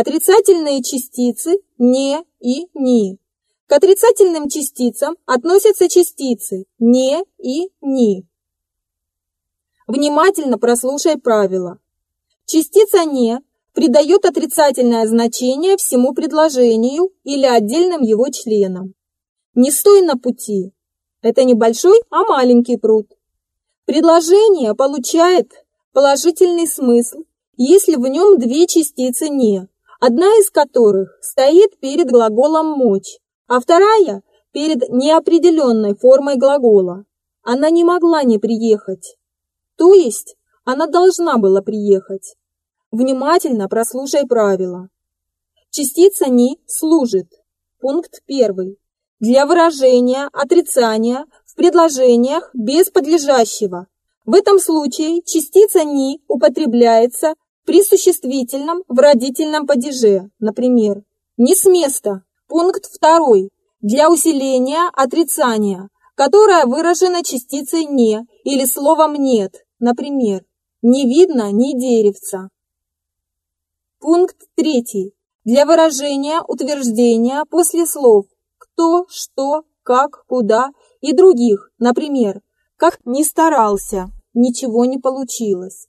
Отрицательные частицы «не» и «ни». К отрицательным частицам относятся частицы «не» и «ни». Внимательно прослушай правила. Частица «не» придает отрицательное значение всему предложению или отдельным его членам. Не стой на пути. Это не большой, а маленький пруд. Предложение получает положительный смысл, если в нем две частицы «не», одна из которых стоит перед глаголом «мочь», а вторая – перед неопределенной формой глагола. Она не могла не приехать. То есть она должна была приехать. Внимательно прослушай правила. Частица «не» служит. Пункт первый для выражения отрицания в предложениях без подлежащего. В этом случае частица «ни» употребляется при существительном в родительном падеже, например, «не с места». Пункт второй. Для усиления отрицания, которое выражено частицей «не» или словом «нет», например, «не видно ни деревца». Пункт третий. Для выражения утверждения после слов кто, что, как, куда и других, например, как не старался, ничего не получилось.